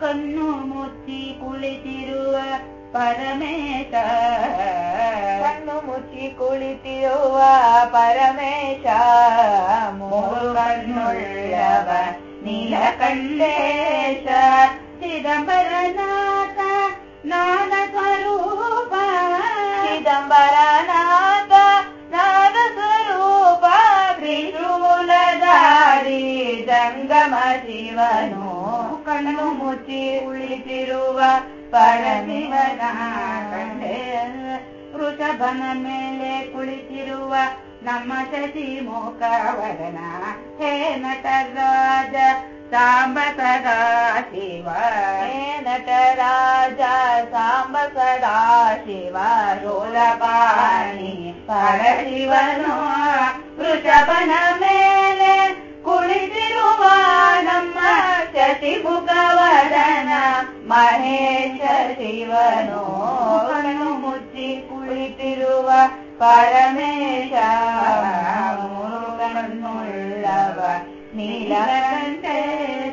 ಕಣ್ಣು ಮುಚ್ಚಿ ಕುಳಿತಿರುವ ಪರಮೇಶ ಕಣ್ಣು ಮುಚ್ಚಿ ಕುಳಿತಿರುವ ಪರಮೇಶ ಮೂರು ಕಣ್ಣುಳ್ಳವ ನೀಲಕಂಠೇಶ ಚಿದಂಬರನಾಥ ನಾದ ಸ್ವರೂಪ ಚಿದಂಬರನಾಥ ಜಂಗಮ ಶಿವನು ಕಣ್ಣು ಮುಚ್ಚಿ ಕುಳಿತಿರುವ ಪರಮಿವನ ಕಂಡೆ ವೃಷಭನ ಮೇಲೆ ಕುಳಿತಿರುವ ನಮ್ಮ ಶಶಿ ಮುಖವದನ ಹೇ ನಟರಾಜ ಸಾಂಬ ಸದಾ ಶಿವ ಹೇ ನಟರಾಜ ಸಾಂಬ ಸದಾ ಶಿವ ರೋಲಪಾಣಿ ಪರಶಿವನು ವೃಷಭನ ಮೇಲೆ ಮಹೇಶ ಶಿವನು ಕಣ್ಣು ಮುಚ್ಚಿ ಕುಳಿತಿರುವ ಪರಮೇಶ ಮೂರು ಕಣ್ಣುಳ್ಳವ ನೀಲಕಂಠೇಶ